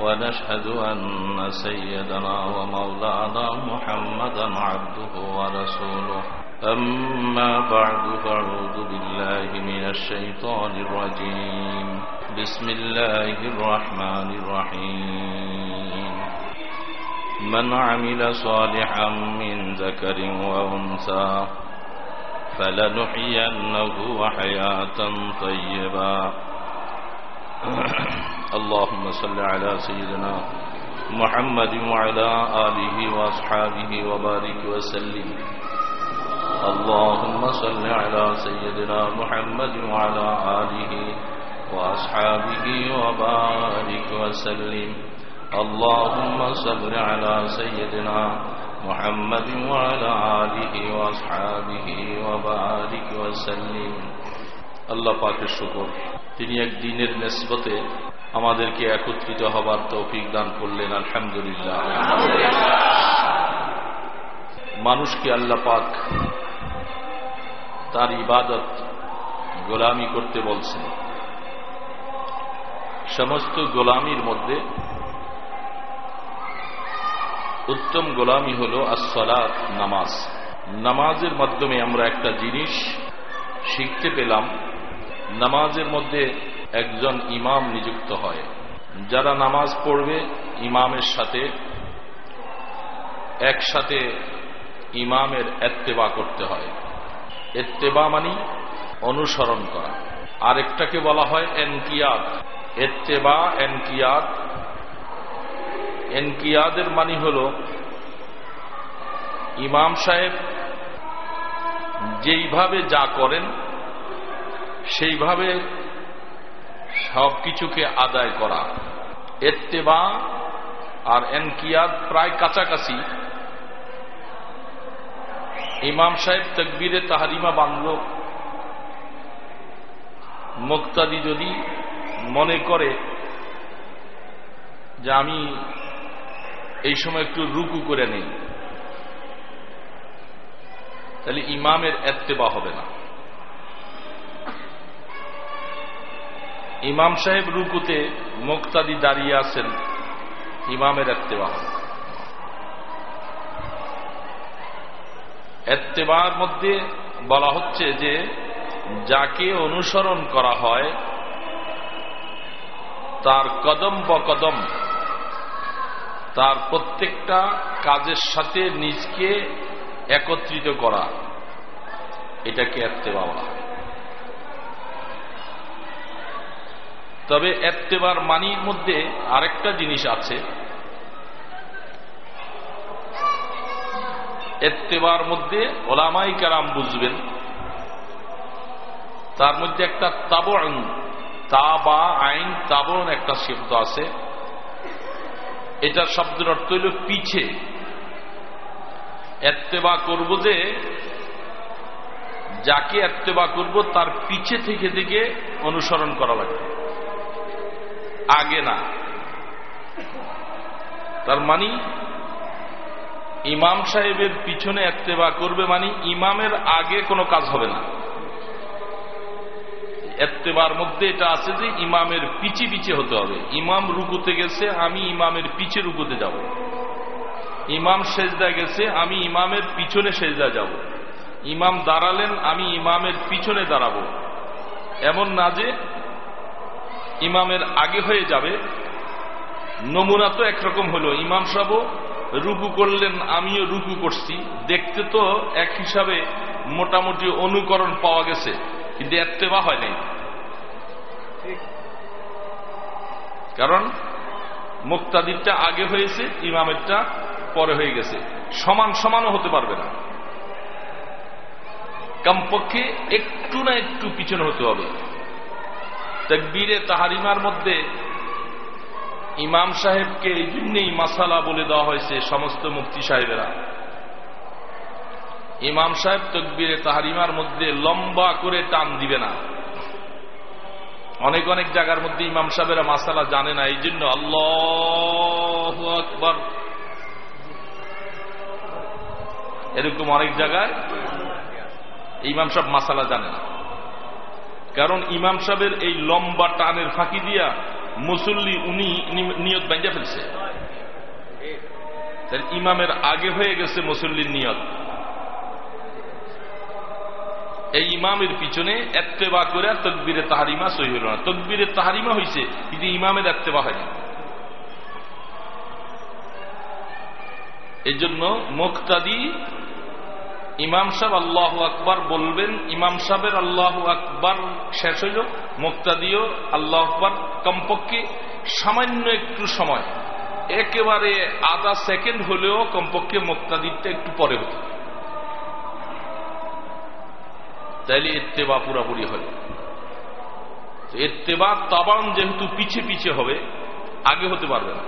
ونشهد أن سيدنا ومولانا محمدا عبده ورسوله. أما بعد فأعوذ بالله من الشيطان الرجيم. بسم الله الرحمن الرحيم. من عمل صالحا من ذكر وأنثى فلنحيينه حياة طيبة. اللهم صل على سيدنا محمد وعلى آله وأصحابه وبارك وسلم. اللهم صل على سيدنا محمد وعلى آله وأصحابه وبارك وسلم. اللهم صل على سيدنا محمد وعلى آله وأصحابه وبارك وسلم. আল্লাহ পাকের শুকর। তিনি এক দিনের নেসবতে আমাদেরকে একত্রিত হবার তৌফিক দান করলেন, আলহামদুলিল্লাহ। মানুষকে আল্লাহ পাক তার ইবাদত গোলামি করতে বলছেন। সমস্ত গোলামির মধ্যে উত্তম গোলামি হল আসলাত নামাজ। নামাজের মাধ্যমে আমরা একটা জিনিস শিখতে পেলাম, নামাজের মধ্যে একজন ইমাম নিযুক্ত হয়। যারা নামাজ পড়বে ইমামের সাথে, একসাথে ইমামের এত্তেবা করতে হয়। এত্তেবা মানি অনুসরণ করা। আরেকটাকে বলা হয় এনকিয়াদ। এত্তেবা, এনকিয়াদ। এনকিয়াদের মানি হল, ইমাম সাহেব যেইভাবে যা করেন, সেইভাবে সব কিছুকে আদায় করা। এত্তেবা আর এনকিয়াদ প্রায় কাছাকাছি। ইমাম সাহেব তকবিরে তাহারিমা বাংল। মুক্তাদি যদি মনে করে যে আমি এই সময় একটু রুকু করে নেই। তাহলে ইমামের এত্তেবা হবে না। ইমাম সাহেব রুকুতে মুক্তাদি দাঁড়িয়ে আছেন, ইমামের এত্তেবা হবে। এত্তেবার মধ্যে বলা হচ্ছে যে, যাকে অনুসরণ করা হয়, তার কদম বকদম তার প্রত্যেকটা কাজের সাথে নিজকে একত্রিত করা, এটাকে এত্তেবা বলা তবে এত্তেবার মানির মধ্যে আরেকটা জিনিস আছে। এত্তেবার মধ্যে ওলামাই কারাম বুঝবেন, তার মধ্যে একটা তাবন তা বা আইন তাবন একটা শব্দ আছে। এটার শব্দের অর্থ হইল পিছে। এত্তেবা করব যে, যাকে এত্তেবা করব, তার পিছে থেকে থেকে অনুসরণ করা লাগবে। আগে না। তার মানি, ইমাম সাহেবের পিছনে এত্তেবা করবে মানে ইমামের আগে কোনো কাজ হবে না। এত্তেবার মধ্যে এটা আছে যে, ইমামের পিছে পিছে হতে হবে। ইমাম রুকুতে গেছে, আমি ইমামের পিছে রুকুতে যাব। ইমাম সেজদা গেছে আমি ইমামের পিছনে সেজদা যাব। ইমাম দাঁড়ালেন আমি ইমামের পিছনে দাঁড়াবো। এমন না যে ইমামের আগে হয়ে যাবে নমুনা তো একরকম হলো। ইমাম সাহেব রুকু করলেন আমিও রুকু করছি। দেখতে তো এক হিসাবে মোটামুটি অনুকরণ পাওয়া গেছে কিন্তু এত্তেবা হয় নাই। কারণ মুক্তাদিরটা আগে হয়েছে ইমামেরটা পরে হয়ে গেছে। সমান সমানও হতে পারবে না। কমপক্ষে একটু না একটু পিছনে হতে হবে। তকবীরে তাহারিমার মধ্যে ইমাম সাহেবকে এই জন্যেই মাসালা বলে দেওয়া হয়েছে সমস্ত মুক্তি সাহেবেরা। ইমাম সাহেব তকবিরে তাহারিমার মধ্যে লম্বা করে টান দিবে না। অনেক অনেক জায়গার মধ্যে ইমাম সাহেবেরা মাসালা জানে না, এই জন্য আল্লাহ আকবর। এরকম অনেক জায়গায় ইমাম সাহেব মাসালা জানে না। কারণ ইমাম সাহেবের এই লম্বা টানের ফাঁকি দিয়া মুসল্লি উনি নিয়ত বাইজা ফেলছে। ইমামের আগে হয়ে গেছে মুসল্লির নিয়ত। এই ইমামের পিছনে এত্তেবা করে তকবিরে তাহারিমা সই হল না। তকবিরে তাহারিমা হয়েছে কিন্তু ইমামের এত্তেবা হয়নি এই জন্য মুক্তাদি ইমাম সাহেব আল্লাহ আকবার বলবেন, ইমাম সাহেবের আল্লাহ আকবার শেষ হইল, মুক্তাদিও আল্লাহ আকবার কমপক্ষে সামান্য একটু সময়, একেবারে আধা সেকেন্ড হলেও কমপক্ষে মুক্তাদিরটা একটু পরে হতো। তাইলে এত্তেবা পুরাপুরি হবে এত্তেবা তাবান যেহেতু পিছে পিছে হবে, আগে হতে পারবে না।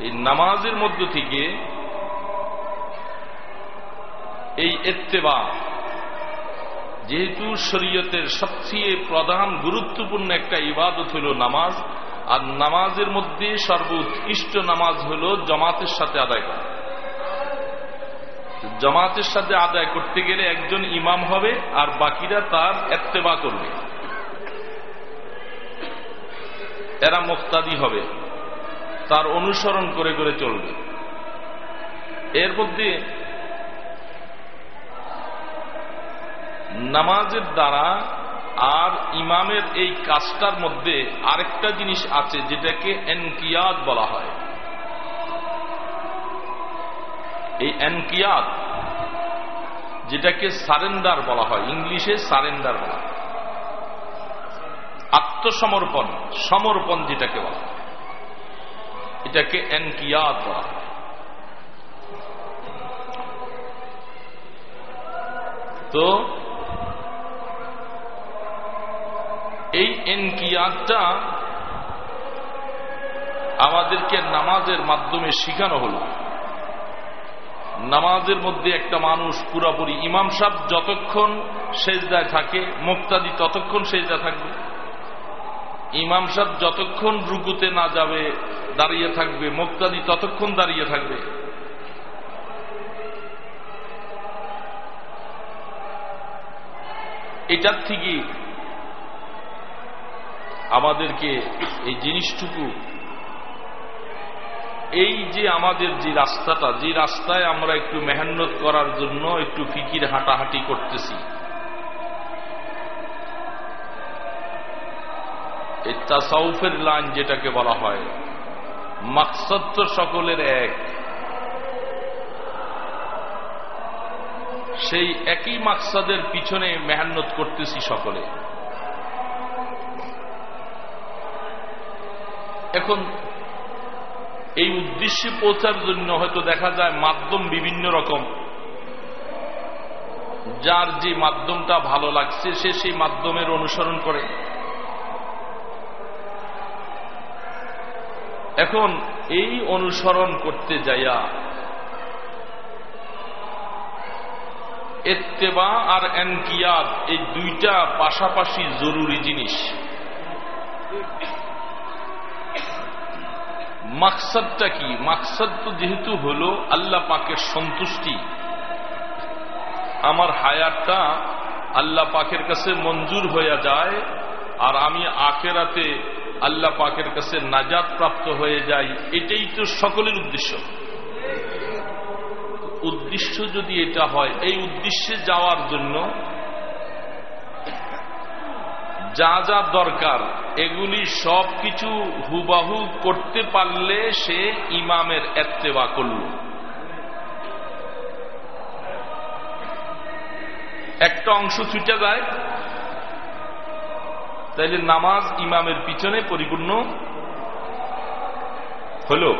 এই নামাজের মধ্য থেকে এই এত্তেবা যেহেতু শরীয়তের সবচেয়ে প্রধান গুরুত্বপূর্ণ একটা ইবাদত হল নামাজ, আর নামাজের মধ্যে সর্বোৎকৃষ্ট নামাজ হল জমাতের সাথে আদায় করা। জমাতের সাথে আদায় করতে গেলে একজন ইমাম হবে, আর বাকিরা তার এত্তেবা করবে। এরা মোক্তাদি হবে, তার অনুসরণ করে করে চলবে। এর মধ্যে নামাজের দ্বারা আর ইমামের এই কাজটার মধ্যে আরেকটা জিনিস আছে, যেটাকে এনকিয়াদ বলা হয়। এই এনকিয়াদ, যেটাকে সারেন্ডার বলা হয়, ইংলিশে সারেন্ডার বলা হয়। আত্মসমর্পণ, সমর্পণ যেটাকে বলা হয়। এটাকে এনকিয়াদ বলা হয়। তো এই এনকিয়াদটা আমাদেরকে নামাজের মাধ্যমে শিখানো হল। নামাজের মধ্যে একটা মানুষ পুরাপুরি ইমাম সাহ যতক্ষণ সেজদায় থাকে, মুক্তাদি ততক্ষণ সেজদা থাকবে। ইমাম সাহ যতক্ষণ রুকুতে না যাবে, দাঁড়িয়ে থাকবে, মুক্তাদি ততক্ষণ দাঁড়িয়ে থাকবে। এটার থেকে আমাদেরকে এই জিনিসটুকু, এই যে আমাদের যে রাস্তাটা, যে রাস্তায় আমরা একটু মেহান্নত করার জন্য একটু ফিকির হাঁটাহাঁটি করতেছি। তাসাউফের লাইন যেটাকে বলা হয়, মাকসদ তো সকলের এক। সেই একই মাকসাদের পিছনে মেহান্নত করতেছি সকলে। এখন এই উদ্দেশ্যে পৌঁছার জন্য হয়তো দেখা যায় মাধ্যম বিভিন্ন রকম। যার যে মাধ্যমটা ভালো লাগছে, সে সেই মাধ্যমের অনুসরণ করে। এখন এই অনুসরণ করতে যাইয়া এত্তেবা আর এনকিয়াদ এই দুইটা পাশাপাশি জরুরি জিনিস। মাকসাদটা কি? মাকসাদ তো যেহেতু হল আল্লাহ পাকের সন্তুষ্টি। আমার হায়াতটা আল্লাহ পাকের কাছে মঞ্জুর হয়ে যায় আর আমি আখেরাতে আল্লাহ পাকের কাছে নাজাদ প্রাপ্ত হয়ে যাই, এটাই তো সকলের উদ্দেশ্য। উদ্দেশ্য যদি এটা হয়, এই উদ্দেশ্যে যাওয়ার জন্য যা যা দরকার, এগুলি সব কিছু হুবাহু করতে পারলে সে ইমামের এত্তেবা করল। একটা অংশ ছুটে যায়। তাইলে নামাজ ইমামের পিছনে পরিপূর্ণ হল।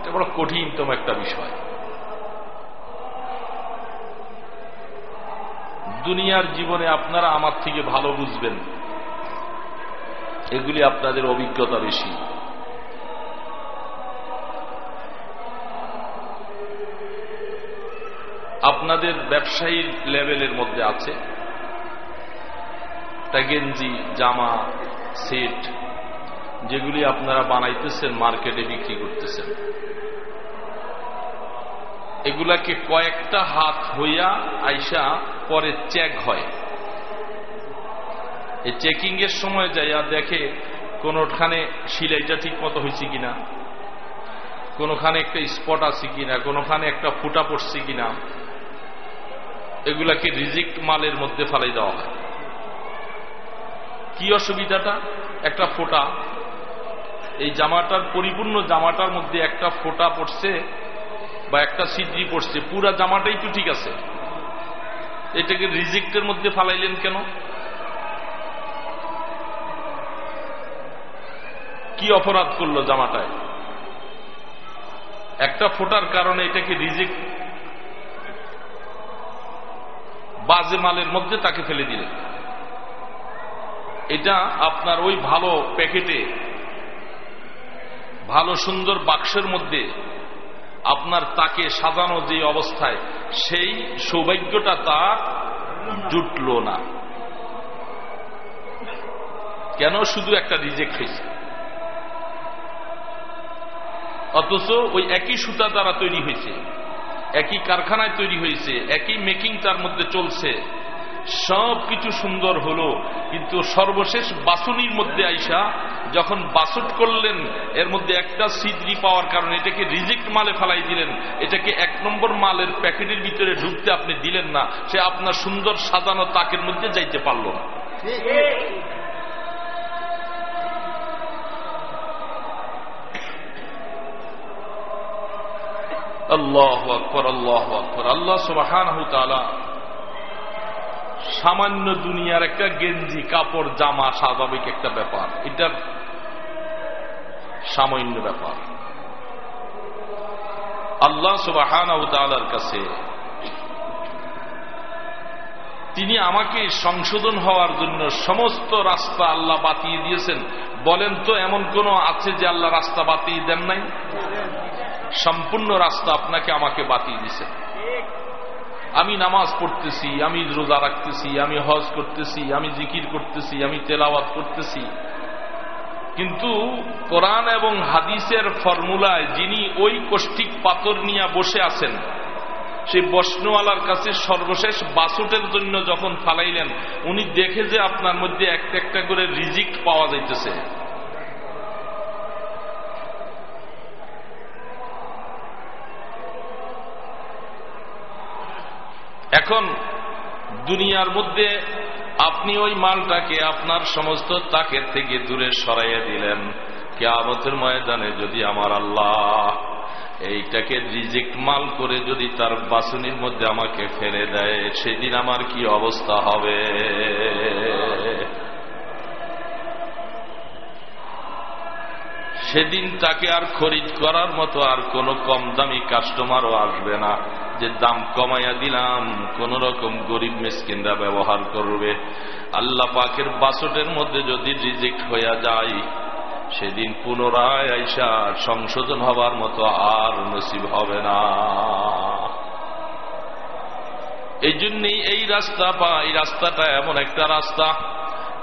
এটা বড় কঠিনতম একটা বিষয়। দুনিয়ার জীবনে আপনারা আমার থেকে ভালো বুঝবেন। এগুলি আপনাদের অভিজ্ঞতা বেশি। আপনাদের ব্যবসায়ী লেভেলের মধ্যে আছে। গেঞ্জি জামা, সেট, যেগুলি আপনারা বানাইতেছেন, মার্কেটে বিক্রি করতেছেন। এগুলাকে কয়েকটা হাত হইয়া আইসা পরে চেক হয়। এই চেকিং এর সময় যাইয়া দেখে কোনোখানে সিলাইটা ঠিক মতো হয়েছে কিনা, কোনোখানে একটা স্পট আছে কিনা, কোনোখানে একটা ফুটা পড়ছে কিনা, এগুলাকে রিজিক্ট মালের মধ্যে ফালাই দেওয়া হয়। কি অসুবিধাটা? একটা ফোটা। এই জামাটার, পরিপূর্ণ জামাটার মধ্যে একটা ফোটা পড়ছে বা একটা সিদ্রি পড়ছে, পুরা জামাটাই তো ঠিক আছে। এটাকে রিজিক্টের মধ্যে ফালাইলেন কেন? কি অপরাধ করল জামাটায় একটা ফোটার কারণে এটাকে রিজেক্ট বাজে মালের মধ্যে তাকে ফেলে দিলেন। এটা আপনার ওই ভালো প্যাকেটে, ভালো সুন্দর বাক্সের মধ্যে আপনার তাকে সাজানো যে অবস্থায়, সেই সৌভাগ্যটা তার জুটল না। কেন? শুধু একটা রিজেক্ট হয়েছে। অথচ ওই একই সুতা দ্বারা তৈরি হয়েছে, একই কারখানায় তৈরি হয়েছে, একই মেকিং তার মধ্যে চলছে। সব কিছু সুন্দর হলো। কিন্তু সর্বশেষ বাসুনির মধ্যে আইসা যখন বাসুট করলেন, এর মধ্যে একটা সিদ্রি পাওয়ার কারণে এটাকে রিজেক্ট মালে ফেলাই দিলেন। এটাকে এক নম্বর মালের প্যাকেটের ভিতরে ঢুকতে আপনি দিলেন না। সে আপনার সুন্দর সাজানো তাকের মধ্যে যাইতে পারল না। আল্লাহ আকবর আল্লাহ আকবর। আল্লাহ সুবাহান সামান্য দুনিয়ার একটা গেঞ্জি, কাপড়, জামা, স্বাভাবিক একটা ব্যাপার। এটার সামান্য ব্যাপার। আল্লাহ সুবাহান কাছে তিনি আমাকে সংশোধন হওয়ার জন্য সমস্ত রাস্তা আল্লাহ বাতিয়ে দিয়েছেন। বলেন তো, এমন কোন আছে যে আল্লাহ রাস্তা বাতিয়ে দেন নাই? সম্পূর্ণ রাস্তা আপনাকে আমাকে বাতিয়ে দিছে আমি নামাজ পড়তেছি, আমি রোজা রাখতেছি, আমি হজ করতেছি, আমি জিকির করতেছি, আমি তেলাওয়াত করতেছি। কিন্তু কোরআন এবং হাদিসের ফর্মুলায় যিনি ওই কষ্টিক পাথর নিয়ে বসে আছেন সেই বসনওয়ালার কাছে সর্বশেষ বাসুটের জন্য যখন ফালাইলেন, উনি দেখে যে আপনার মধ্যে একটা একটা করে রিজিক্ট পাওয়া যাইতেছে। এখন দুনিয়ার মধ্যে আপনি ওই মালটাকে আপনার সমস্ত তাকের থেকে দূরে সরাইয়া দিলেন। কেয়ামতের ময়দানে যদি আমার আল্লাহ এইটাকে রিজেক্ট মাল করে যদি তার বাসুনির মধ্যে আমাকে ফেলে দেয়, সেদিন আমার কি অবস্থা হবে? সেদিন তাকে আর খরিদ করার মতো আর কোনো কম দামি কাস্টমারও আসবে না। যে দাম কমাইয়া দিলাম কোন রকম গরিব মিসকিনরা ব্যবহার করবে। আল্লাহ পাকের বাসটের মধ্যে যদি রিজেক্ট হইয়া যায়, সেদিন পুনরায় আইসা সংশোধন হবার মতো আর নসিব হবে না। এই জন্যই এই রাস্তা বা এই রাস্তাটা এমন একটা রাস্তা,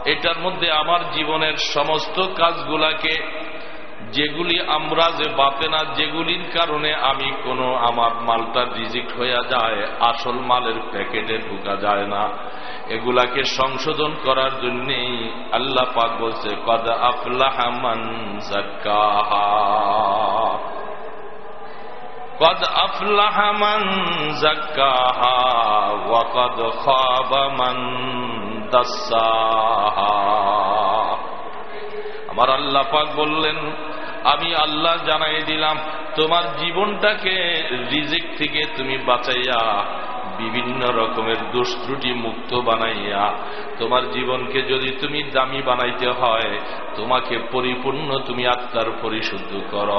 এটার মধ্যে আমার জীবনের সমস্ত কাজগুলাকে যেগুলি আমরা যে বাতে না, যেগুলির কারণে আমি কোনো আমার মালটা রিজেক্ট হইয়া যায়, আসল মালের প্যাকেটে ঢুকা যায় না। এগুলাকে সংশোধন করার জন্যেই আল্লাহ পাক বলছে, কদ আফলাহামান কদ আফলাহামান জাক্কাহা ওয়াকদ খাবামান দাসাহা। আমার আল্লাহ পাক বললেন আমি আল্লাহ জানাই দিলাম তোমার জীবনটাকে রিজিক থেকে তুমি বাঁচাইয়া বিভিন্ন রকমের দুষ্ত্রুটি মুক্ত বানাইয়া তোমার জীবনকে যদি তুমি দামি বানাইতে হয়, তোমাকে পরিপূর্ণ তুমি আত্মার পরিশুদ্ধ কর।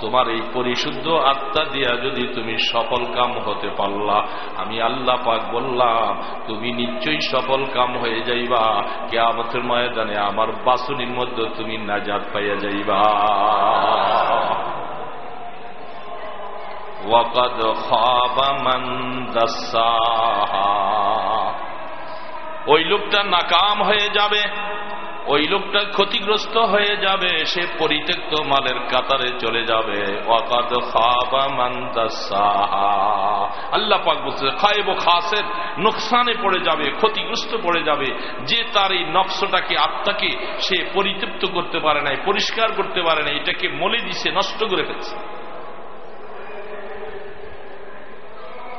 তোমার এই পরিশুদ্ধ আত্মা দিয়া যদি তুমি সফল কাম হতে পারলা, আমি আল্লাহ পাক বললাম, তুমি নিশ্চয়ই সফল কাম হয়ে যাইবা। কে আমাদের ময়দানে আমার বাসুনির মধ্যে তুমি নাজাদ পাইয়া যাইবা। খাবা মান দাসাহা ওই লোকটা নাকাম হয়ে যাবে, ওই লোকটা ক্ষতিগ্রস্ত হয়ে যাবে, সে পরিত্যক্ত মালের কাতারে চলে যাবে। মান আল্লাহ পাক বলছে খায়েব খাসের নোকসানে পড়ে যাবে, ক্ষতিগ্রস্ত পড়ে যাবে। যে তার এই নকশটাকে, আত্মাকে সে পরিতৃপ্ত করতে পারে নাই, পরিষ্কার করতে পারে না এটাকে মলে দিছে, নষ্ট করে ফেলছে।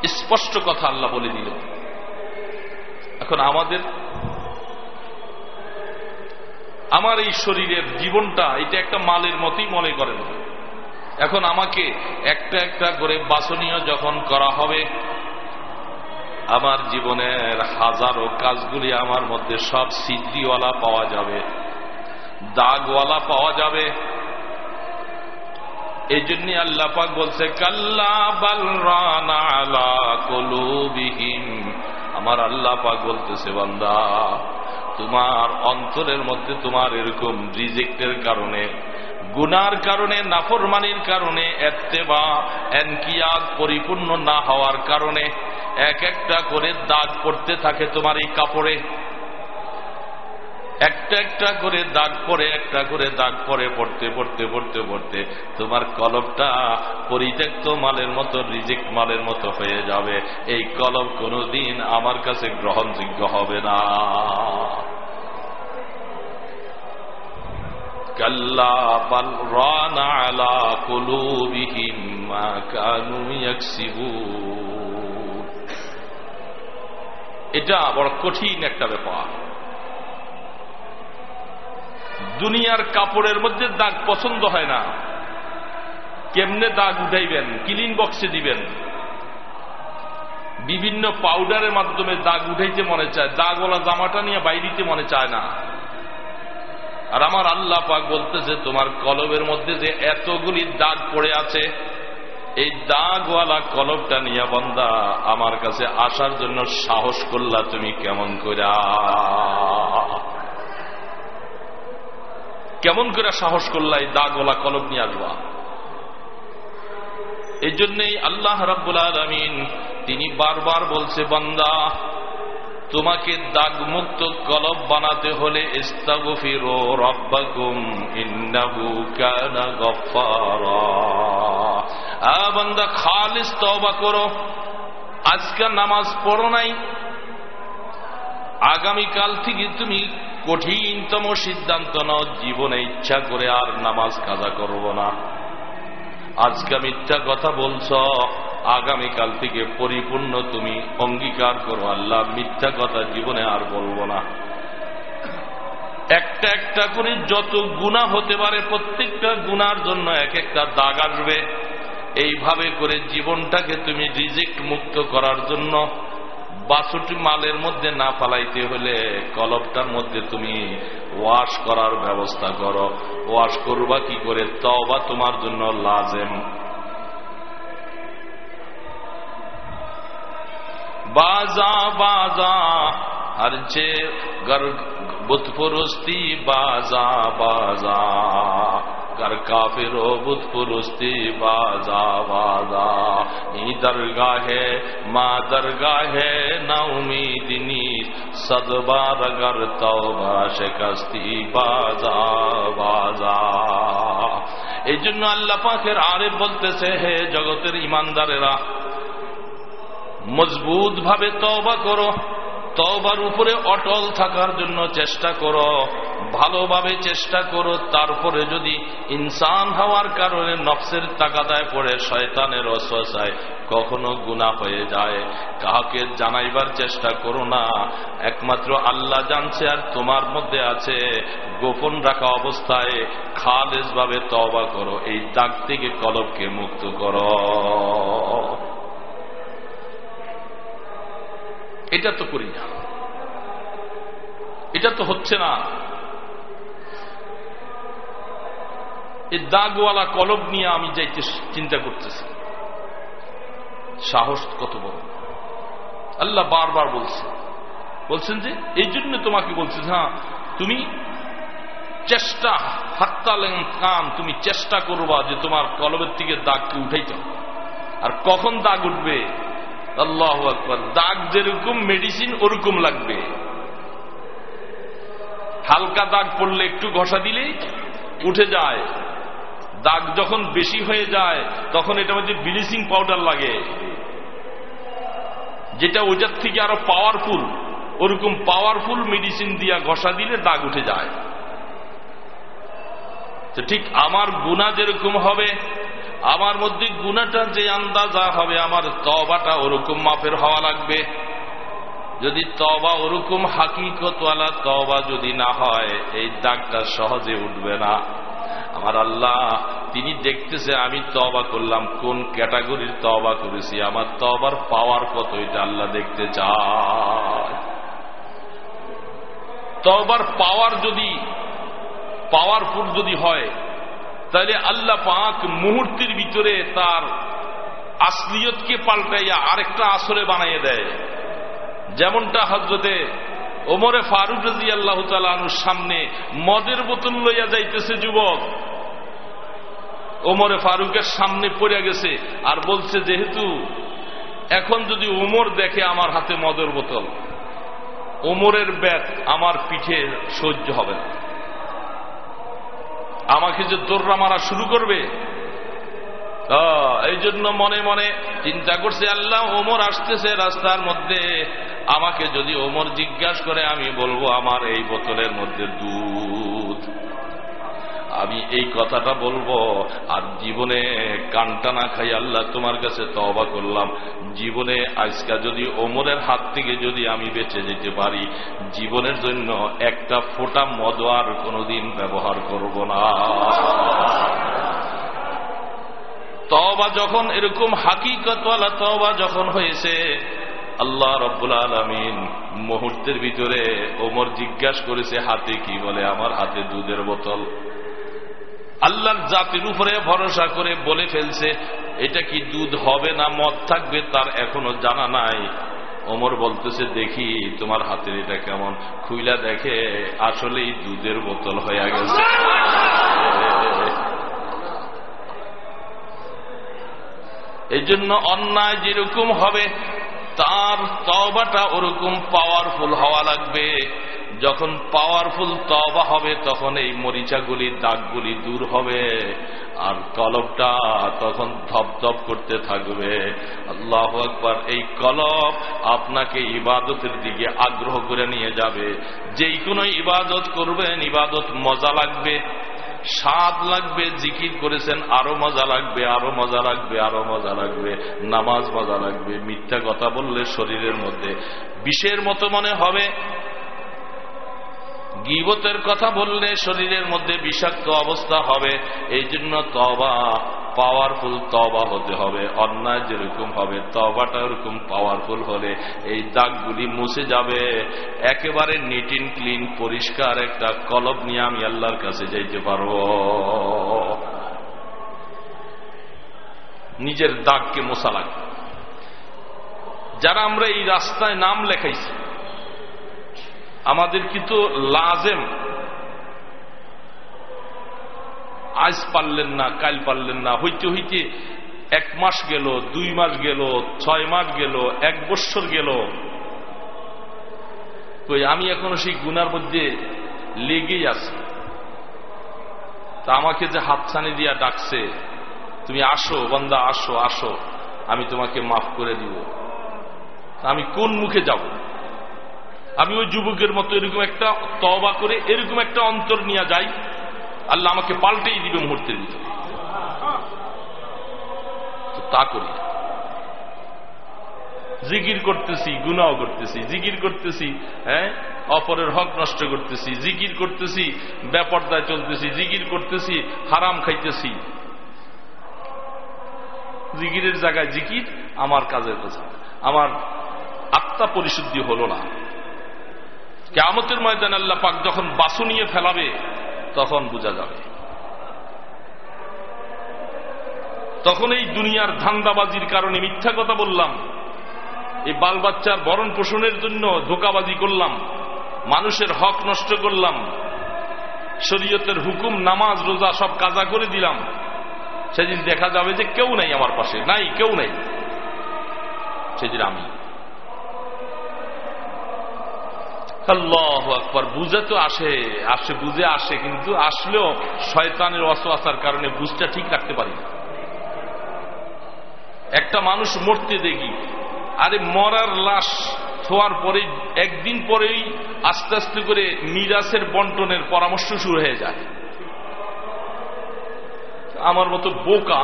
স্পষ্ট কথা আল্লাহ বলে দিল। এখন আমাদের, আমার এই শরীরের জীবনটা, এটা একটা মালের মতোই মনে করেন। এখন আমাকে একটা একটা করে বাসনীয় যখন করা হবে, আমার জীবনের হাজারো কাজগুলি আমার মধ্যে সব সিদ্ধিওয়ালা পাওয়া যাবে, দাগওয়ালা পাওয়া যাবে এই জন্য আল্লাহ পাক বলছে, কাল্লা বালরানা কলুবিহীন আমার আল্লাহ পাক বলতেছে, বান্দা, তোমার অন্তরের মধ্যে তোমার এরকম রিজেক্টের কারণে, গুনার কারণে, নাফরমানির কারণে, এত্তেবা এনকিয়াদ পরিপূর্ণ না হওয়ার কারণে এক একটা করে দাগ পড়তে থাকে তোমার এই কাপড়ে। একটা একটা করে দাগ পরে একটা করে দাগ পরে পড়তে পড়তে পড়তে পড়তে তোমার কলবটা পরিত্যক্ত মালের মতো, রিজেক্ট মালের মতো হয়ে যাবে। এই কলব কোনোদিন আমার কাছে গ্রহণযোগ্য হবে না। এটা বড় কঠিন একটা ব্যাপার। দুনিয়ার কাপড়ের মধ্যে দাগ পছন্দ হয় না। কেমনে দাগ উঠাইবেন? ক্লিন বক্সে দিবেন। বিভিন্ন পাউডারের মাধ্যমে দাগ উঠাইতে মনে চায়। দাগওয়ালা জামাটা নিয়ে বাইরিতে মনে চায় না। আর আমার আল্লাহ পাক বলতেছে, তোমার কলবের মধ্যে যে এতগুলি দাগ পড়ে আছে, এই দাগওয়ালা কলবটা নিয়ে বন্দা, আমার কাছে আসার জন্য সাহস করলা তুমি কেমন করে কেমন করে সাহস করলা এই দাগওয়ালা কলব নিয়ে আসবা এই জন্যই আল্লাহ রাব্বুল আলমিন তিনি বারবার বলছে, বান্দা, তোমাকে দাগমুক্ত কলব বানাতে হলে বান্দা, খালিস তওবা করো। আজকে নামাজ পড়ো নাই আগামীকাল থেকে তুমি কঠিনতম সিদ্ধান্ত নাও, জীবনে ইচ্ছা করে আর নামাজ কাজা করব না। আজকে মিথ্যা কথা বলছ, আগামীকাল থেকে পরিপূর্ণ তুমি অঙ্গীকার করো, আল্লাহ মিথ্যা কথা জীবনে আর বলব না। একটা একটা করে যত গুণা হতে পারে, প্রত্যেকটা গুনার জন্য এক একটা দাগ আসবে। এইভাবে করে জীবনটাকে তুমি রিজেক্ট মুক্ত করার জন্য বাষট্টি মালের মধ্যে না পালাইতে হলে কলবটার মধ্যে তুমি ওয়াশ করার ব্যবস্থা করো। ওয়াশ করবা কি করে? তবা তোমার জন্য লাজেম। বাজা বাজা, আর যে বুৎপুরস্তি বাজা বাজা। کر کافر و بت پرستی بازا بازا نی درگاہ ہے ماں درگاہ ہے نا امید نیز صد بار اگر توبہ شکستی بازا بازا اے جنو اللہ এই জন্য আল্লাহ পাখের আরে বলতেছে ایمان دارے را۔ مضبوط ভাবে توبہ کرو۔ তওবার উপরে অটল থাকার জন্য চেষ্টা করো, ভালোভাবে চেষ্টা করো, তারপরে যদি ইনসান হওয়ার কারণে নফসের তাকাদায় পড়ে, শয়তানের অসহায়, কখনো গুণা হয়ে যায়। কাহাকে জানাইবার চেষ্টা করো না। একমাত্র আল্লাহ জানছে আর তোমার মধ্যে আছে। গোপন রাখা অবস্থায় খালেজ ভাবে তবা করো। এই দাগ থেকে কলবকে মুক্ত করো। এটা তো করি না। এটা তো হচ্ছে না। এই দাগওয়ালা কলব নিয়ে আমি যাইতে চিন্তা করতেছি। সাহস কত বড়। আল্লাহ বারবার বলছে। বলছেন যে, এই জন্য তোমাকে বলছে হ্যাঁ তুমি চেষ্টা, হাত্তালেন কান, তুমি চেষ্টা করবা যে তোমার কলবের থেকে দাগকে উঠাইতে। আর কখন দাগ উঠবে আল্লাহ আকবর। দাগ যেরকম মেডিসিন ওরকম লাগবে। হালকা দাগ পড়লে একটু ঘষা দিলেই উঠে যায়। দাগ যখন বেশি হয়ে যায়, তখন এটা মধ্যে ব্লিচিং পাউডার লাগে। যেটা ওইটার থেকে আরও পাওয়ারফুল ওরকম পাওয়ারফুল মেডিসিন দিয়া ঘষা দিলে দাগ উঠে যায়। ঠিক আমার গুণা যেরকম হবে আমার মধ্যে গুণাটা যে আন্দাজা হবে, আমার তবাটা ওরকম মাপের হওয়া লাগবে। যদি তবা ওরকম হাকিকতওয়ালা তবা যদি না হয়, এই দাগটা সহজে উঠবে না। আমার আল্লাহ, তিনি দেখতেছে আমি তবা করলাম, কোন ক্যাটাগরির তবা করেছি, আমার তবার পাওয়ার কত এটা আল্লাহ দেখতে চায়। তবার পাওয়ার যদি, পাওয়ারফুল যদি হয় তাহলে আল্লাহ পাক মুহূর্তের ভিতরে তার আসলিয়তকে পাল্টাইয়া আরেকটা আসরে বানাইয়ে দেয়। যেমনটা হজরতে ওমরে ফারুক রাজি আল্লাহ তালুর সামনে মদের বোতল লইয়া যাইতেছে যুবক। ওমরে ফারুকের সামনে পড়ে গেছে আর বলছে, যেহেতু এখন যদি ওমর দেখে আমার হাতে মদের বোতল, ওমরের ব্যাগ আমার পিঠে সহ্য হবে না। আমাকে যে দোররা মারা শুরু করবে। এই জন্য মনে মনে চিন্তা করছে, আল্লাহ, ওমর আসতেছে রাস্তার মধ্যে। আমাকে যদি ওমর জিজ্ঞাসা করে, আমি বলব, আমার এই বোতলের মধ্যে দুধ। আমি এই কথাটা বলব, আর জীবনে কানটা না খাই আল্লাহ তোমার কাছে তবা করলাম। জীবনে আজকা যদি ওমরের হাত থেকে যদি আমি বেঁচে যেতে পারি, জীবনের জন্য একটা ফোটা মদ আর কোনোদিন ব্যবহার করব না। তবা যখন এরকম হাকিকতওয়ালা তবা যখন হয়েছে, আল্লাহ রব্বুল আলমিন মুহূর্তের ভিতরে ওমর জিজ্ঞাসা করেছে, হাতে কি? বলে, আমার হাতে দুধের বোতল। আল্লাহর জাতির উপরে ভরসা করে বলে ফেলছে, এটা কি দুধ হবে না মদ থাকবে তার এখনও জানা নাই? ওমর বলতেছে, দেখি তোমার হাতের এটা কেমন? খুইলা দেখে, আসলেই দুধের বোতল হয়ে গেছে। এই জন্য অন্যায় যেরকম হবে তার তবাটা ওরকম পাওয়ারফুল হওয়া লাগবে। যখন পাওয়ারফুল তবা হবে, তখন এই মরিচাগুলি, দাগগুলি দূর হবে। আর কলবটা তখন ধপধপ করতে থাকবে। আল্লাহ একবার এই কলব আপনাকে ইবাদতের দিকে আগ্রহ করে নিয়ে যাবে। যেই কোনো ইবাদত করবেন, ইবাদত মজা লাগবে। স্বাদ লাগবে, জিকির করেছেন, আরও মজা লাগবে, আরও মজা লাগবে, আরও মজা লাগবে, নামাজ মজা লাগবে, মিথ্যা কথা বললে শরীরের মধ্যে বিষের মতো মনে হবে। গিবতের কথা বললে শরীরের মধ্যে বিষাক্ত অবস্থা হবে এই জন্য তবা পাওয়ারফুল তবা হতে হবে, অন্যায় যেরকম হবে তবাটা ওরকম পাওয়ারফুল হলে এই দাগগুলি মুছে যাবে। একেবারে নিট ইন ক্লিন পরিষ্কার একটা কলব নিয়ে আমি আল্লাহর কাছে যাইতে পারব। নিজের দাগকে মোছা লাগবে। যারা আমরা এই রাস্তায় নাম লেখাইছি, আমাদের কিন্তু লাজেম আজ পারলেন না, কাল পারলেন না। হইতে হইতে এক মাস গেল, দুই মাস গেল, ছয় মাস গেল, এক বৎসর গেল। কই, আমি এখনও সেই গুনার মধ্যে লেগেই আছি। তা আমাকে যে হাতছানি দিয়া ডাকছে, তুমি আসো, বন্দা, আসো আসো, আমি তোমাকে মাফ করে দিব। আমি কোন মুখে যাব? আমি ওই যুবকের মতো এরকম একটা তবা করে এরকম একটা অন্তর নিয়ে যাই আল্লাহ আমাকে পাল্টেই দিবে মুহূর্তের ভিতরে তা করি। জিকির করতেছি গুনাও করতেছি। জিকির করতেছি হ্যাঁ? অপরের হক নষ্ট করতেছি। জিকির করতেছি ব্যাপারদায় চলতেছি। জিকির করতেছি, হারাম খাইতেছি। জিকিরের জায়গায় জিকির আমার কাজের কথা আমার আত্মা পরিশুদ্ধি হল না। কেমতের ময়দান আল্লাহ পাক যখন বাসু নিয়ে ফেলাবে তখন বোঝা যাবে। তখন এই দুনিয়ার ধান্দাবাজির কারণে মিথ্যা কথা বললাম। এই বাল বাচ্চার বরণ পোষণের জন্য ধোকাবাজি করলাম। মানুষের হক নষ্ট করলাম। শরীয়তের হুকুম, নামাজ, রোজা সব কাজা করে দিলাম। সেদিন দেখা যাবে যে কেউ নাই আমার পাশে, নাই, কেউ নাই। সেদিন আমি। আকবর। বুঝে তো আসে আসে, বুঝে আসে, কিন্তু আসলেও শয়তানের অসোয়াশার কারণে বুঝটা ঠিক রাখতে পারি একটা মানুষ মরতে দেখি, আরে মরার লাশ থোয়ার পরে, একদিন পরেই আস্তে আস্তে করে মিরাসের বন্টনের পরামর্শ শুরু হয়ে যায়। আমার মতো বোকা,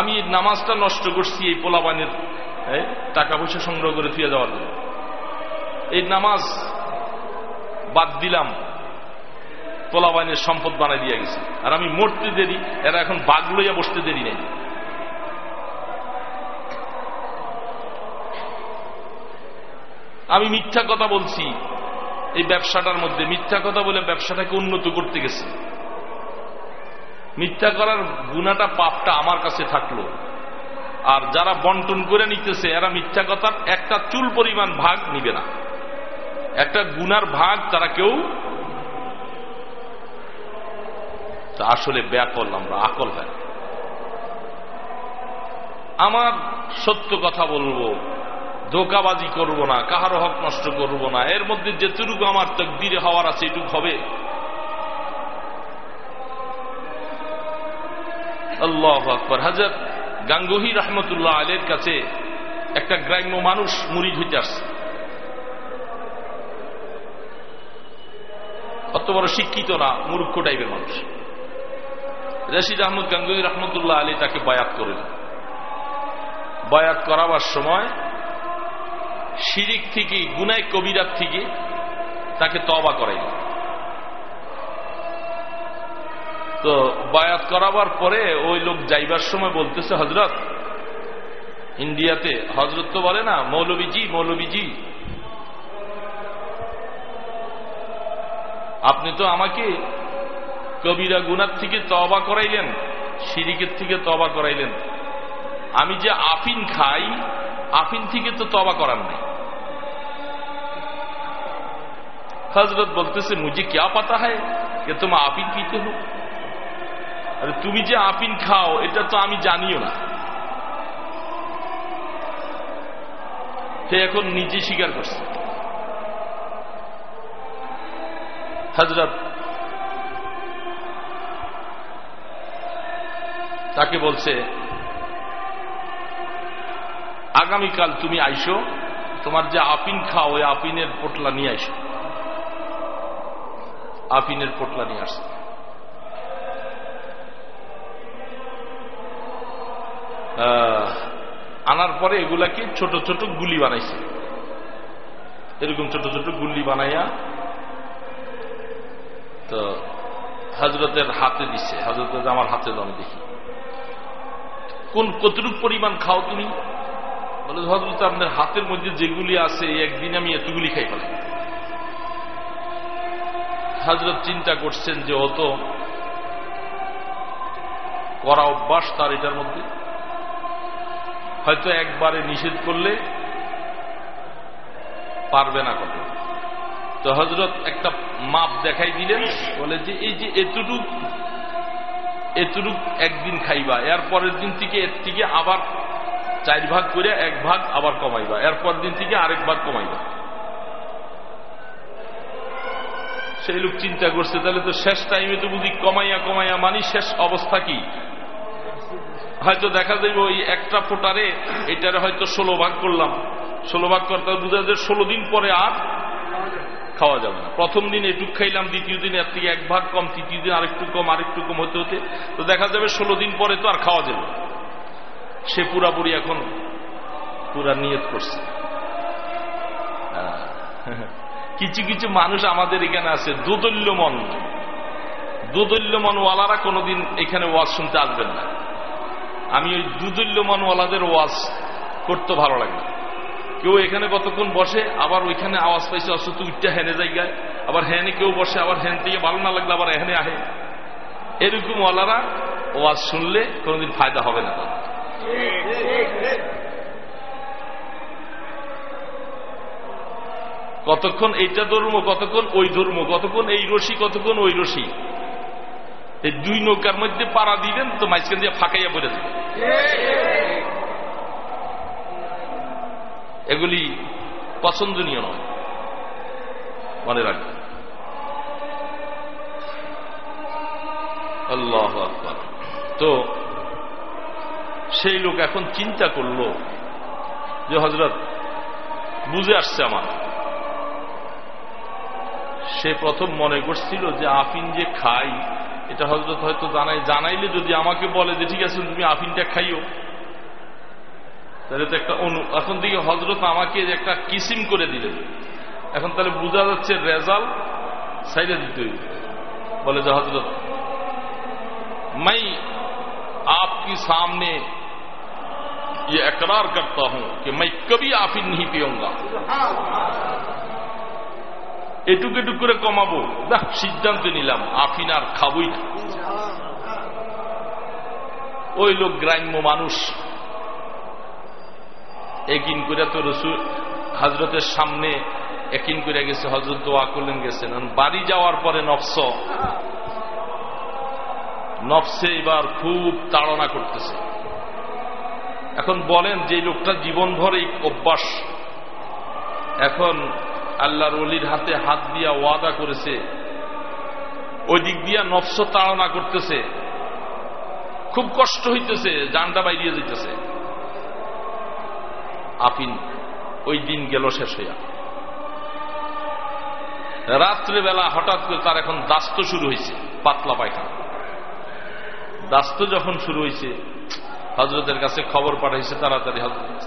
আমি নামাজটা নষ্ট করছি এই পোলাবানের টাকা পয়সা সংগ্রহ করে ফিরে যাওয়ার জন্য। এই নামাজ বাদ দিলাম। পোলাবাইনের সম্পদ বানাই দিয়ে গেছে। আর আমি মরতে দেরি, এরা এখন বাঘ লইয়া বসতে দেরি নেই। আমি মিথ্যা কথা বলছি। এই ব্যবসাটার মধ্যে মিথ্যা কথা বলে ব্যবসাটাকে উন্নত করতে গেছে। মিথ্যা করার গুণাটা, পাপটা আমার কাছে থাকল। আর যারা বন্টন করে নিতেছে, এরা মিথ্যা কথার একটা চুল পরিমাণ ভাগ নিবে না। একটা গুনার ভাগ তারা কেউ আসলে ব্যাকল আমরা, আকল হয় আমার সত্য কথা বলব, ধোকাবাজি করব না, কাহারও হক নষ্ট করব না, এর মধ্যে যেটুকু আমার তকদিরে হওয়ার আছে, এটুকু হবে। আল্লাহ আকবর। হাজার গাঙ্গুহি রহমতুল্লাহ আলের কাছে একটা গ্রাম্য মানুষ মুড়ি হইতে আসছে। অত বড় শিক্ষিত না, মূর্খ টাইপের মানুষ। রশিদ আহমদ গাঙ্গুহি রহমতুল্লাহ আলী তাকে বায়াত করেন। বায়াত করাবার সময় শিরিক থেকে, গুনায় কবিরাত থেকে তাকে তবা করাইল তো বায়াত করাবার পরে ওই লোক যাইবার সময় বলতেছে হজরত ইন্ডিয়াতে হজরত তো বলে না, মৌলবীজি মৌলবীজি আপনি তো আমাকে কবিরা গুনার থেকে তবা করাইলেন সিরিকের থেকে তবা করাইলেন। আমি যে আফিন খাই, আফিন থেকে তো তবা করার নাই। হজরত বলতেছে, মুজে কে পাতা হয় যে তোমার আপিন পিতে হোক আরে, তুমি যে আপিন খাও, এটা তো আমি জানিও না। সে এখন নিজে স্বীকার করছে। হজরত তাকে বলছে, আগামীকাল তুমি আইসো, তোমার যে আপিন খাও ওই আপিনের পোটলা নিয়ে আইসো। আপিনের পোটলা নিয়ে আসছে আনার পরে এগুলাকে ছোট ছোট গুলি বানাইছে। এরকম ছোট ছোট গুলি বানাইয়া তো হজরতের হাতে দিচ্ছে হজরত আমার হাতে আমি দেখি। কোন কতটুক পরিমাণ খাও তুমি? বলে হজরত আপনার হাতের মধ্যে যেগুলি আছে, একদিন আমি এতগুলি খাই ফেলাই। হজরত চিন্তা করছেন যে অত করা অভ্যাস তার এটার মধ্যে। হয়তো একবারে নিষেধ করলে পারবে না কত তো হজরত একটা মাপ দেখাই দিলেন, বলে যে এই যে এতটুক এতটুক একদিন খাইবা, এর পরের দিন থেকে এর থেকে আবার চার ভাগ করে এক ভাগ আবার কমাইবা এরপর দিন থেকে আরেক ভাগ কমাইবা। সেই লোক চিন্তা করছে, তাহলে তো শেষ টাইমে তো বুঝি কমাইয়া কমাইয়া মানি, শেষ অবস্থা কি? হয়তো দেখা যাবে ওই একটা ফোটারে, এটারে হয়তো ষোলো ভাগ করলাম। ষোলো ভাগ করতে বুঝা যায় ষোলো দিন পরে আর খাওয়া যাবে না। প্রথম দিন এটুক খাইলাম, দ্বিতীয় দিন এর থেকে এক ভাগ কম, তৃতীয় দিন আরেকটু কম আরেকটু কম হতে হতে। তো দেখা যাবে ষোলো দিন পরে তো আর খাওয়া যাবে সে পুরাপুরি এখন পুরা নিয়ত করছে। কিছু কিছু মানুষ আমাদের এখানে আছে দুদল্য মন দুদল্য মনওয়ালারা কোনোদিন এখানে ওয়াজ শুনতে আসবেন না। আমি ওই দুদল্য মনওয়ালাদের ওয়াজ করতে ভালো লাগে কেউ এখানে কতক্ষণ বসে, আবার ওইখানে আওয়াজ পাইছে, অসুস্থ উঠতে হেনে জায়গায়। আবার হ্যানে কেউ বসে, আবার হ্যান থেকে ভালো না লাগলে আবার এখানে আহে। এরকম ওয়ালারা ওয়াজ শুনলে কোনোদিন ফায়দা হবে না। কতক্ষণ এইটা ধর্ম, কতক্ষণ ওই ধর্ম, কতক্ষণ এই রশি, কতক্ষণ ওই রশি। এই দুই নৌকার মধ্যে পাড়া দিবেন, তো মাঝখান দিয়ে ফাঁকাইয়া পড়ে যাবে। এগুলি পছন্দনীয় নয়। মনে রাখবেন। আল্লাহ তো, সেই লোক এখন চিন্তা করল যে হজরত বুঝে আসছে আমার। সে প্রথম মনে করছিল যে আফিন যে খাই এটা হজরত হয়তো জানাই জানাইলে যদি আমাকে বলে যে, ঠিক আছে, তুমি আফিনটা খাইও। তাহলে তো একটা অনু এখন দিকে হজরত আমাকে একটা কিসিম করে দিলেন এখন তাহলে বোঝা যাচ্ছে রেজাল্ট সাইডে দিতে বলে যে হজরত मैं आपके सामने ये इकरार करता हूं कि मैं कभी आफिन नहीं पीऊंगा এটুক এটুক করে কমাবো না সিদ্ধান্ত নিলাম আফিন আর খাবই না ওই লোক গ্রাম্য মানুষ একিন করে তো রসুল হজরতের সামনে একিন করে গেছে হজরত দোয়া করলেন গেছেন। বাড়ি যাওয়ার পরে নফস। নফসে এবার খুব তাড়না করতেছে। এখন বলেন, যে লোকটা জীবনভর এই অভ্যাস, এখন আল্লাহর অলির হাতে হাত দিয়া ওয়াদা করেছে, ওই দিক দিয়া নফস তাড়না করতেছে। খুব কষ্ট হইতেছে, জানটা বাইরিয়ে যেতেছে আফিন ওই দিন গেল শেষ হইয়া। রাত্রেবেলা হঠাৎ করে তার এখন দাস্ত শুরু হয়েছে পাতলা পায়খানা। দাস্ত যখন শুরু হয়েছে হজরতের কাছে খবর পাঠাইছে তাড়াতাড়ি হজরত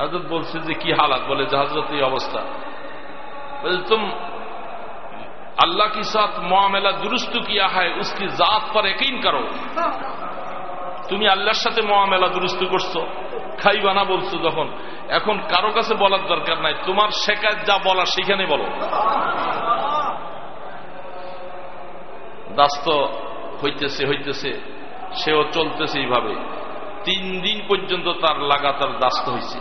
হজরত বলছে যে, কি হালাত? বলে, যে হজরত এই অবস্থা। তুম আল্লাহ কি সাথ মহামেলা দুরুস্ত কি হয় উসকি জাত পর একই করো। তুমি আল্লাহর সাথে মহামেলা দুরুস্ত করছ, খাইবা না বলছো যখন। এখন কারও কাছে বলার দরকার নাই, তোমার শেখায় যা বলা সেখানে বলো। দাস্ত হইতেছে হইতেছে, সেও চলতেছে এইভাবে। তিন দিন পর্যন্ত তার লাগাতার দাস্ত হয়েছে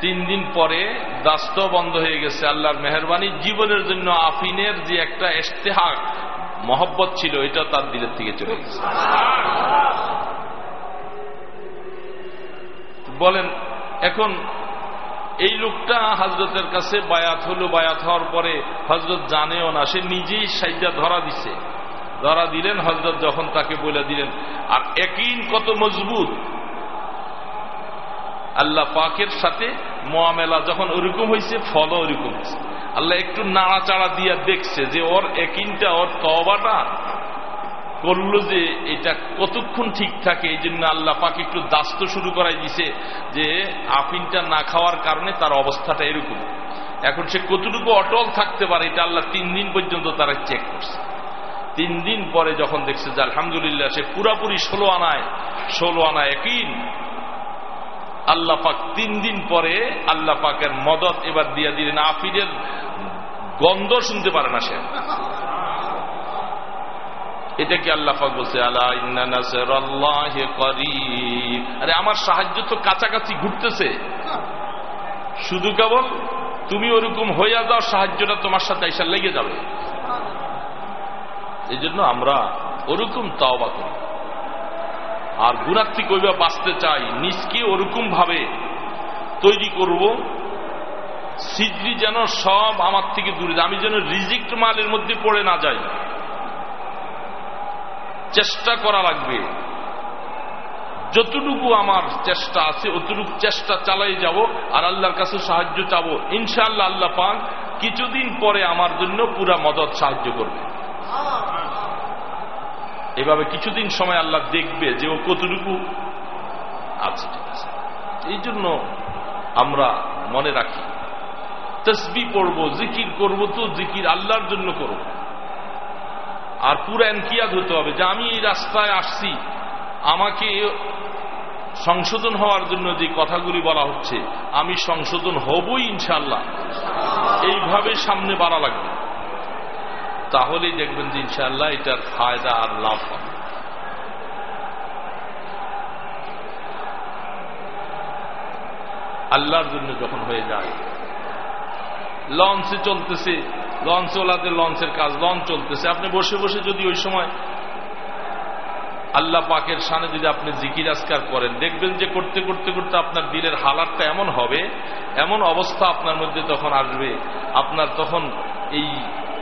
তিন দিন পরে দাস্ত বন্ধ হয়ে গেছে, আল্লাহর মেহরবানি। জীবনের জন্য আফিনের যে একটা ইস্তেহাক মহব্বত ছিল, এটা তার দিলের থেকে চলে গেছে। বলেন, এখন এই লোকটা হজরতের কাছে বায়াত হলো, বায়াত হওয়ার পরে হজরত জানেও না, সে নিজেই সাইজা ধরা দিছে। ধরা দিলেন হজরত যখন তাকে বলে দিলেন, আর একইন কত মজবুত আল্লাহ পাকের সাথে মোয়ামেলা যখন ওরকম হয়েছে ফলও ওরকম হয়েছে আল্লাহ একটু নাড়াচাড়া দিয়া দেখছে যে ওর একিনটা, ওর তবাটা করল যে এটা কতক্ষণ ঠিক থাকে এই জন্য আল্লাহ পাকে একটু দাস্ত শুরু করাই দিছে যে আফিনটা না খাওয়ার কারণে তার অবস্থাটা এরকম। এখন সে কতটুকু অটল থাকতে পারে, এটা আল্লাহ তিন দিন পর্যন্ত তারা চেক করছে। তিন দিন পরে যখন দেখছে যে আলহামদুলিল্লাহ সে পুরাপুরি ষোলো আনায় ষোলো আনায় একিন আল্লাহ পাক তিন দিন পরে আল্লাহ পাকের মদত এবার দিয়া দিলেন। আফিরের গন্ধ শুনতে পারে না সে। এটা কি আল্লাহ পাক বলছে? আল্লাহ আরে আমার সাহায্য তো কাছাকাছি ঘুরতেছে। শুধু কেবল তুমি ওরকম হইয়া যাও, সাহায্যটা তোমার সাথে এসে লেগে যাবে। এই জন্য আমরা ওরকম তাওবা করি। আর গুণার্থী কইবা, বাঁচতে চাই। নিজকে ওরকম ভাবে তৈরি করব সিদ্রি যেন সব আমার থেকে দূরে আমি যেন রিজিক্ট মালের মধ্যে পড়ে না যাই। চেষ্টা করা লাগবে। যতটুকু আমার চেষ্টা আছে, অতটুকু চেষ্টা চালাই যাব আর আল্লাহর কাছে সাহায্য চাবো। ইনশাআল্লাহ আল্লাহ পাক কিছুদিন পরে আমার জন্য পুরা মদত সাহায্য করবে। এভাবে কিছুদিন সময় আল্লাহ দেখবে যে ও কতটুকু আছে, ঠিক আছে? এই জন্য আমরা মনে রাখি, তসবি পড়ব, জিকির করব তো জিকির আল্লাহর জন্য করব। আর পুরা এনকিয়াদ হতে হবে যে আমি এই রাস্তায় আসছি, আমাকে সংশোধন হওয়ার জন্য যে কথাগুলি বলা হচ্ছে, আমি সংশোধন হবই ইনশাল্লাহ এইভাবে সামনে বাড়া লাগবে। তাহলেই দেখবেন যে ইনশাল্লাহ এটার ফায়দা আর লাভ হবে। আল্লাহর জন্য যখন হয়ে যায়, লঞ্চে চলতেছে, লঞ্চ ওলাদের লঞ্চের কাজ, লঞ্চ চলতেছে, আপনি বসে বসে যদি ওই সময় আল্লাহ পাকের সানে যদি আপনি জিকির আজকার করেন, দেখবেন যে করতে করতে করতে আপনার দিলের হালাতটা এমন হবে, এমন অবস্থা আপনার মধ্যে তখন আসবে, আপনার তখন এই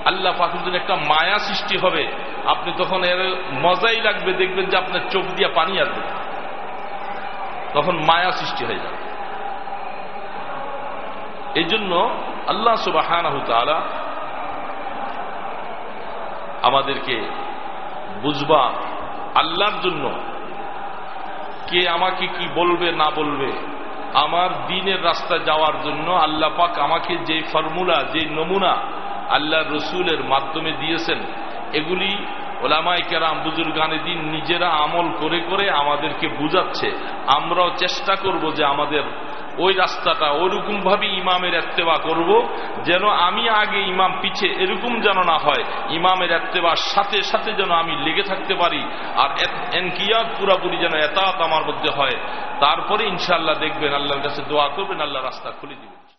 আল্লাহ পাকের জন্য একটা মায়া সৃষ্টি হবে। আপনি তখন এর মজাই লাগবে, দেখবেন যে আপনার চোখ দিয়া পানি আসবে। তখন মায়া সৃষ্টি হয়ে যাবে। এই জন্য আল্লাহ সুবাহ আমাদেরকে বুঝবা আল্লাহর জন্য কে আমাকে কি বলবে, না বলবে, আমার দিনের রাস্তা যাওয়ার জন্য আল্লাহ পাক আমাকে যে ফর্মুলা যে নমুনা আল্লাহ রসুলের মাধ্যমে দিয়েছেন। এগুলি ওলামাই কেরাম বুজুর্গানে দিন নিজেরা আমল করে করে আমাদেরকে বুঝাচ্ছে। আমরাও চেষ্টা করব যে আমাদের ওই রাস্তাটা ওইরকম ভাবে ইমামের এত্তেবা করব, যেন আমি আগে ইমাম পিছে এরকম যেন না হয়, ইমামের এত্তেবার সাথে সাথে যেন আমি লেগে থাকতে পারি, আর এনকিয়াত পুরাপুরি যেন এতাত আমার মধ্যে হয়। তারপরে ইনশাল্লাহ দেখবেন, আল্লাহর কাছে দোয়া করবেন, আল্লাহ রাস্তা খুলে দিবেন।